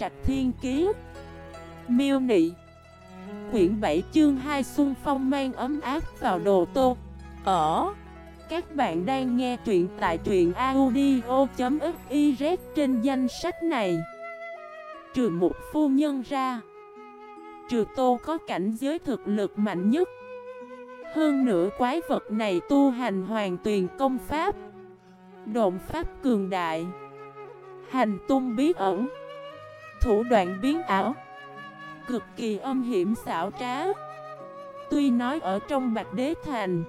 Trạch Thiên Kiế Miêu Nị. Quyển 7 chương 2 Xuân Phong mang ấm áp vào đồ tô. Ở. Các bạn đang nghe truyện tại truyện audio.xyz trên danh sách này. Trừ một phu nhân ra. Trừ tô có cảnh giới thực lực mạnh nhất. Hơn nữa quái vật này tu hành hoàn tuyền công pháp. Động pháp cường đại. Hành tung bí ẩn. Thủ đoạn biến ảo. Cực kỳ âm hiểm xảo trá. Tuy nói ở trong Bạch Đế Thành,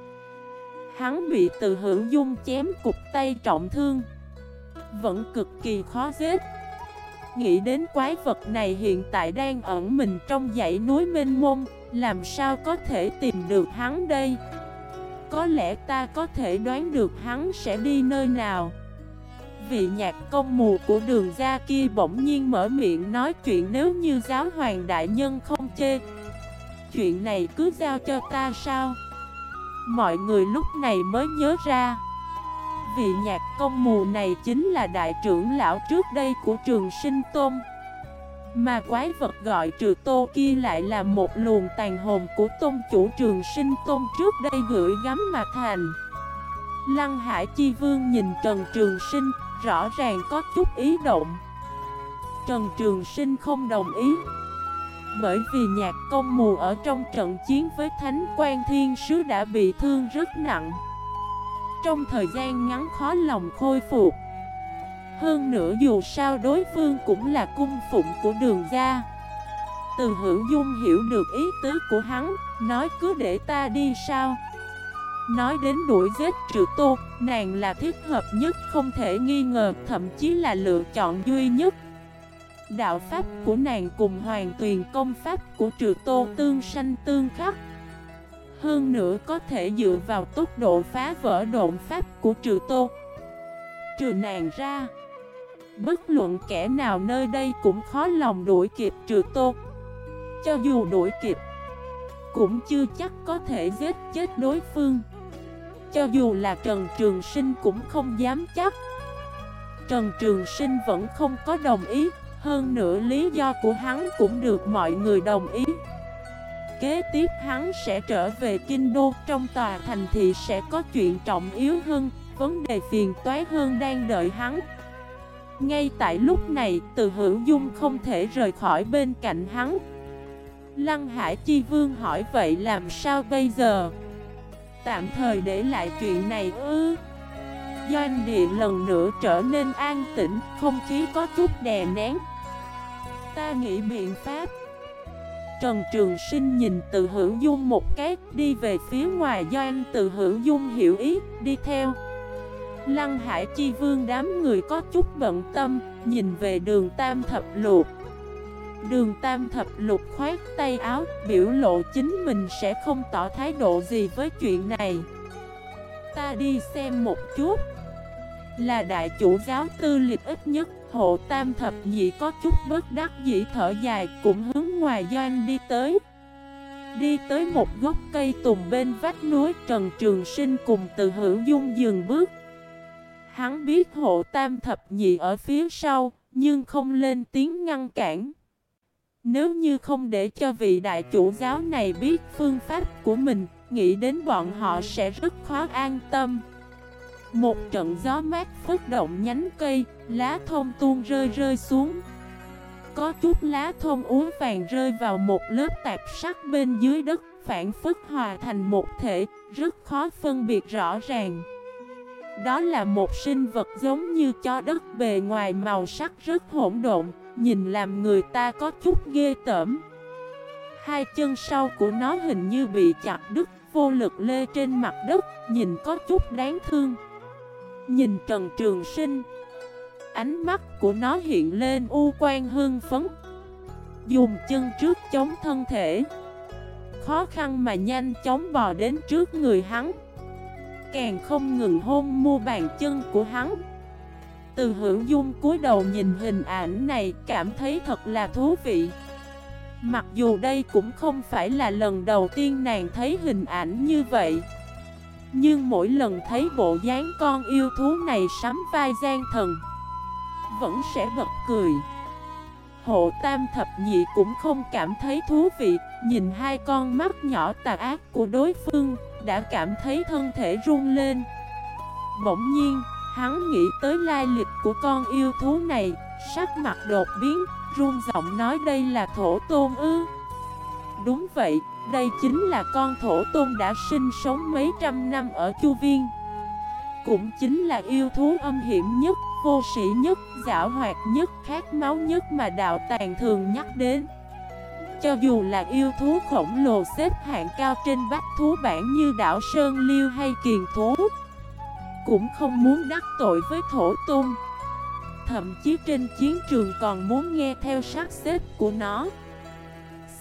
Hắn bị từ hữu dung chém cục tay trọng thương, Vẫn cực kỳ khó giết. Nghĩ đến quái vật này hiện tại đang ẩn mình trong dãy núi mênh mông, Làm sao có thể tìm được hắn đây? Có lẽ ta có thể đoán được hắn sẽ đi nơi nào. Vị nhạc công mù của đường gia kia bỗng nhiên mở miệng nói chuyện nếu như giáo hoàng đại nhân không chê. Chuyện này cứ giao cho ta sao? Mọi người lúc này mới nhớ ra. Vị nhạc công mù này chính là đại trưởng lão trước đây của trường sinh tôn. Mà quái vật gọi trừ tô kia lại là một luồng tàn hồn của tôn chủ trường sinh tôn trước đây gửi gắm mà thành. Lăng Hải Chi Vương nhìn Trần Trường Sinh Rõ ràng có chút ý động. Trần Trường Sinh không đồng ý. Bởi vì nhạc công mù ở trong trận chiến với Thánh quan Thiên Sứ đã bị thương rất nặng. Trong thời gian ngắn khó lòng khôi phục. Hơn nữa dù sao đối phương cũng là cung phụng của đường gia. Từ hữu dung hiểu được ý tứ của hắn, Nói cứ để ta đi sao? Nói đến đuổi giết trừ Tu, nàng là thiết hợp nhất không thể nghi ngờ, thậm chí là lựa chọn duy nhất. Đạo pháp của nàng cùng hoàn tuyền công pháp của trừ tô tương sanh tương khắc. Hơn nữa có thể dựa vào tốc độ phá vỡ độn pháp của trừ tô. Trừ nàng ra, bất luận kẻ nào nơi đây cũng khó lòng đuổi kịp trừ tô. Cho dù đuổi kịp, cũng chưa chắc có thể giết chết đối phương. Cho dù là Trần Trường Sinh cũng không dám chắc. Trần Trường Sinh vẫn không có đồng ý, Hơn nữa lý do của hắn cũng được mọi người đồng ý. Kế tiếp hắn sẽ trở về Kinh Đô, Trong tòa thành thị sẽ có chuyện trọng yếu hơn, Vấn đề phiền toái hơn đang đợi hắn. Ngay tại lúc này, từ hữu dung không thể rời khỏi bên cạnh hắn. Lăng Hải Chi Vương hỏi, vậy làm sao bây giờ? Tạm thời để lại chuyện này ư? Doanh địa lần nữa trở nên an tĩnh, không khí có chút đè nén. Ta nghĩ biện pháp. Trần Trường Sinh nhìn từ hữu dung một cái Đi về phía ngoài doanh. Từ hữu dung hiểu ý, đi theo. Lăng Hải Chi Vương đám người có chút bận tâm Nhìn về đường Tam Thập Luộc Đường Tam Thập Lục khoát tay áo, biểu lộ chính mình sẽ không tỏ thái độ gì với chuyện này. Ta đi xem một chút. Là đại chủ giáo tư liệt ít nhất, hộ Tam Thập Nhị có chút bất đắc dĩ thở dài cũng hướng ngoài doanh đi tới. Đi tới một gốc cây tùng bên vách núi Trần Trường Sinh cùng từ hữu dung dừng bước. Hắn biết hộ Tam Thập Nhị ở phía sau, nhưng không lên tiếng ngăn cản. Nếu như không để cho vị đại chủ giáo này biết phương pháp của mình, nghĩ đến bọn họ sẽ rất khó an tâm. Một trận gió mát phất động nhánh cây, lá thông tuôn rơi rơi xuống. Có chút lá thông uống vàng rơi vào một lớp tạp sắc bên dưới đất, phản phất hòa thành một thể, rất khó phân biệt rõ ràng. Đó là một sinh vật giống như cho đất bề ngoài màu sắc rất hỗn độn, Nhìn làm người ta có chút ghê tởm. Hai chân sau của nó hình như bị chặt đứt, Vô lực lê trên mặt đất, Nhìn có chút đáng thương. Nhìn Trần Trường Sinh, Ánh mắt của nó hiện lên u quan hương phấn. Dùng chân trước chống thân thể. Khó khăn mà nhanh chóng bò đến trước người hắn. Càng không ngừng hôn mua bàn chân của hắn từ hữu dung cúi đầu nhìn hình ảnh này cảm thấy thật là thú vị. Mặc dù đây cũng không phải là lần đầu tiên nàng thấy hình ảnh như vậy. Nhưng mỗi lần thấy bộ dáng con yêu thú này sắm vai gian thần Vẫn sẽ bật cười. Hộ tam thập nhị cũng không cảm thấy thú vị Nhìn hai con mắt nhỏ tà ác của đối phương Đã cảm thấy thân thể run lên. Bỗng nhiên, hắn nghĩ tới lai lịch của con yêu thú này Sắc mặt đột biến, run giọng nói đây là thổ tôn ư? Đúng vậy, đây chính là con thổ tôn đã sinh sống mấy trăm năm ở Chu Viên. Cũng chính là yêu thú âm hiểm nhất, vô sĩ nhất, giảo hoạt nhất, khát máu nhất mà đạo tàng thường nhắc đến. Cho dù là yêu thú khổng lồ xếp hạng cao trên bách thú bản như đảo Sơn Liêu hay Kiền Thú cũng không muốn đắc tội với thổ tôn Thậm chí trên chiến trường còn muốn nghe theo sát xếp của nó.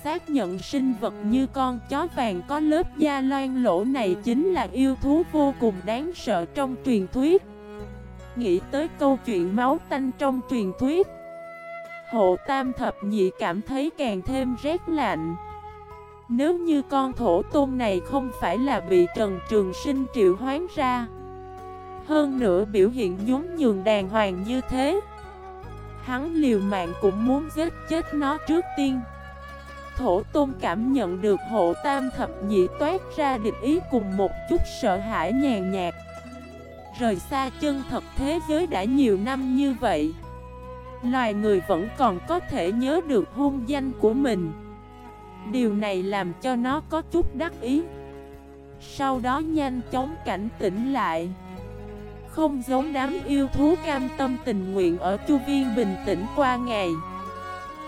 Xác nhận sinh vật như con chó vàng có lớp da loan lỗ này chính là yêu thú vô cùng đáng sợ trong truyền thuyết. Nghĩ tới câu chuyện máu tanh trong truyền thuyết Hộ tam thập nhị cảm thấy càng thêm rét lạnh. Nếu như con thổ tôn này không phải là bị Trần Trường Sinh triệu hoán ra hơn nữa biểu hiện nhún nhường đàng hoàng như thế. Hắn liều mạng cũng muốn giết chết nó trước tiên. Thổ tôn cảm nhận được hộ tam thập nhị toát ra địch ý cùng một chút sợ hãi nhàn nhạt. Rời xa chân thật thế giới đã nhiều năm như vậy, Loài người vẫn còn có thể nhớ được hôn danh của mình. Điều này làm cho nó có chút đắc ý. Sau đó nhanh chóng cảnh tỉnh lại. Không giống đám yêu thú cam tâm tình nguyện ở chu viên bình tĩnh qua ngày.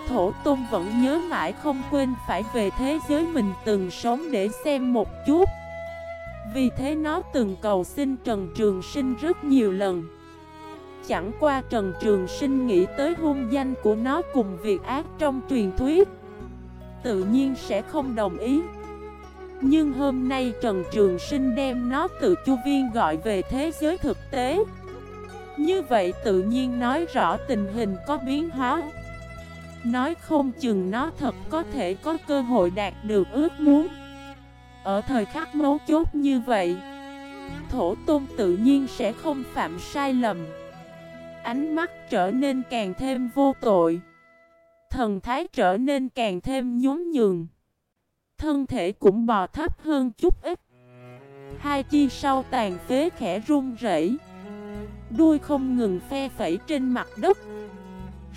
Thổ Tôn vẫn nhớ mãi không quên phải về thế giới mình từng sống để xem một chút. Vì thế nó từng cầu xin Trần Trường Sinh rất nhiều lần. Chẳng qua Trần Trường Sinh nghĩ tới hôn danh của nó cùng việc ác trong truyền thuyết, Tự nhiên sẽ không đồng ý. Nhưng hôm nay Trần Trường Sinh đem nó từ chu viên gọi về thế giới thực tế. Như vậy tự nhiên nói rõ tình hình có biến hóa. Nói không chừng nó thật có thể có cơ hội đạt được ước muốn. Ở thời khắc mấu chốt như vậy, Thổ tôn tự nhiên sẽ không phạm sai lầm. Ánh mắt trở nên càng thêm vô tội. Thần thái trở nên càng thêm nhún nhường. Thân thể cũng bò thấp hơn chút ít. Hai chi sau tàn phế khẽ run rẩy. Đuôi không ngừng phe phẩy trên mặt đất.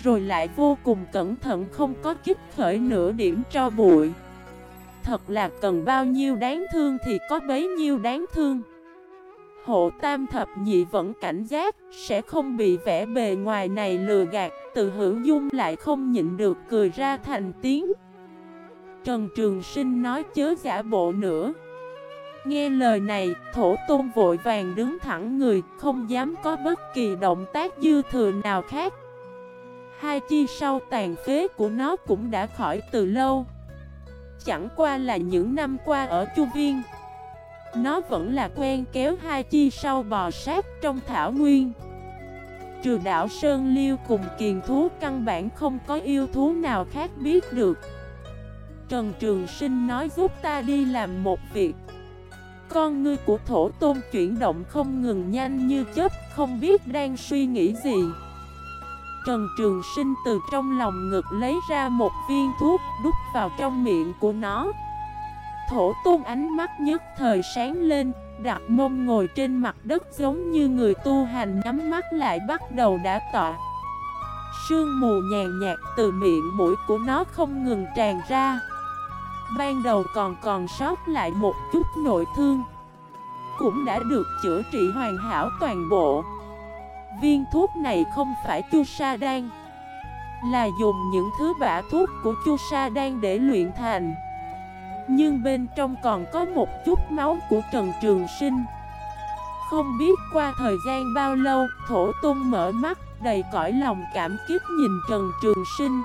Rồi lại vô cùng cẩn thận không có kích khởi nửa điểm cho bụi. Thật là cần bao nhiêu đáng thương thì có bấy nhiêu đáng thương. Hộ tam thập nhị vẫn cảnh giác, Sẽ không bị vẻ bề ngoài này lừa gạt, Từ hữu dung lại không nhịn được cười ra thành tiếng. Trần Trường Sinh nói chớ giả bộ nữa. Nghe lời này, thổ tôn vội vàng đứng thẳng người Không dám có bất kỳ động tác dư thừa nào khác. Hai chi sau tàn phế của nó cũng đã khỏi từ lâu. Chẳng qua là những năm qua ở Chu Viên Nó vẫn là quen kéo hai chi sau bò sát trong thảo nguyên. Trừ đảo Sơn Liêu cùng kiền thú căn bản không có yêu thú nào khác biết được. Trần Trường Sinh nói giúp ta đi làm một việc. Con ngươi của thổ tôn chuyển động không ngừng nhanh như chớp, Không biết đang suy nghĩ gì. Trần Trường Sinh từ trong lòng ngực lấy ra một viên thuốc, đút vào trong miệng của nó. Thổ tôn ánh mắt nhất thời sáng lên, Đặt mông ngồi trên mặt đất giống như người tu hành nhắm mắt lại bắt đầu đã tọa. Sương mù nhàn nhạt từ miệng mũi của nó không ngừng tràn ra. Ban đầu còn còn sót lại một chút nội thương. Cũng đã được chữa trị hoàn hảo toàn bộ. Viên thuốc này không phải chu sa đan Là dùng những thứ bả thuốc của chu sa đan để luyện thành. Nhưng bên trong còn có một chút máu của Trần Trường Sinh. Không biết qua thời gian bao lâu, Thổ tung mở mắt, đầy cõi lòng cảm kích nhìn Trần Trường Sinh.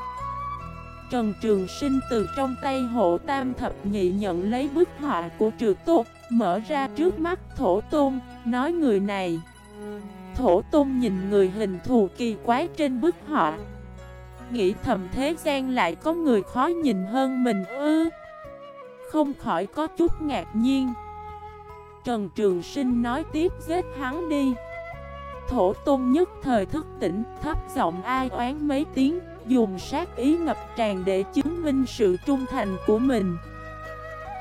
Trần Trường Sinh từ trong tay hộ tam thập nhị nhận lấy bức họa của trừ tốt Mở ra trước mắt thổ tôn, Nói người này. Thổ tôn nhìn người hình thù kỳ quái trên bức họa. Nghĩ thầm thế gian lại có người khó nhìn hơn mình ư. Không khỏi có chút ngạc nhiên. Trần Trường Sinh nói tiếp giết hắn đi. Thổ tôn nhất thời thức tỉnh, Thấp giọng ai oán mấy tiếng dùng sát ý ngập tràn để chứng minh sự trung thành của mình.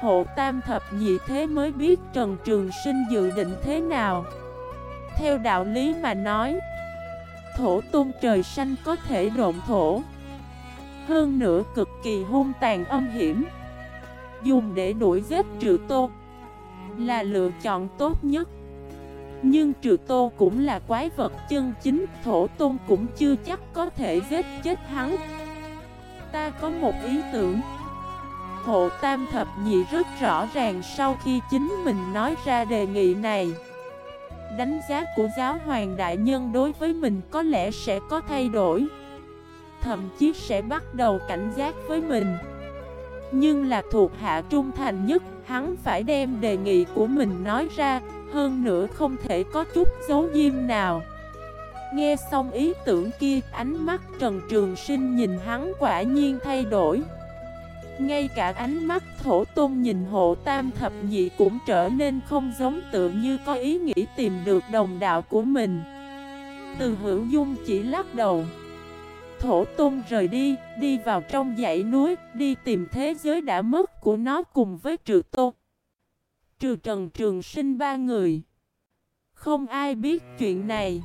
Hộ tam thập nhị thế mới biết Trần Trường Sinh dự định thế nào. Theo đạo lý mà nói, thổ tôn trời xanh có thể độn thổ. Hơn nữa cực kỳ hung tàn âm hiểm Dùng để đuổi giết trừ tô Là lựa chọn tốt nhất nhưng trừ tô cũng là quái vật chân chính Thổ tôn cũng chưa chắc có thể giết chết hắn. Ta có một ý tưởng. Hộ tam thập nhị rất rõ ràng sau khi chính mình nói ra đề nghị này. Đánh giá của giáo hoàng đại nhân đối với mình có lẽ sẽ có thay đổi. Thậm chí sẽ bắt đầu cảnh giác với mình. Nhưng là thuộc hạ trung thành nhất, hắn phải đem đề nghị của mình nói ra, hơn nữa không thể có chút dấu diêm nào. Nghe xong ý tưởng kia, ánh mắt Trần Trường Sinh nhìn hắn quả nhiên thay đổi. Ngay cả ánh mắt thổ tôn nhìn hộ tam thập nhị cũng trở nên không giống tự như có ý nghĩ tìm được đồng đạo của mình. Từ hữu dung chỉ lắc đầu. Thổ tôn rời đi, đi vào trong dãy núi, đi tìm thế giới đã mất của nó cùng với trừ tôn. Trừ trần trường sinh ba người. Không ai biết chuyện này.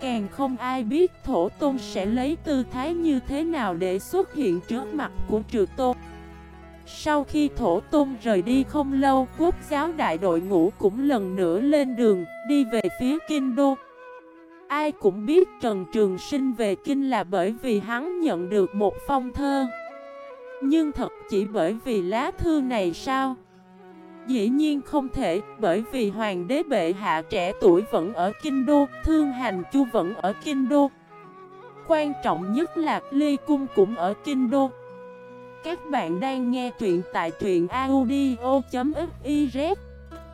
Càng không ai biết thổ tôn sẽ lấy tư thái như thế nào để xuất hiện trước mặt của trừ tôn. Sau khi thổ tôn rời đi không lâu, quốc giáo đại đội ngũ cũng lần nữa lên đường, đi về phía Kinh Đô. Ai cũng biết Trần Trường Sinh về kinh là bởi vì hắn nhận được một phong thơ Nhưng thật chỉ bởi vì lá thư này sao? Dĩ nhiên không thể, bởi vì hoàng đế bệ hạ trẻ tuổi vẫn ở Kinh Đô, thương hành chu vẫn ở Kinh Đô. Quan trọng nhất là Ly Cung cũng ở Kinh Đô. Các bạn đang nghe truyện tại truyện audio.fif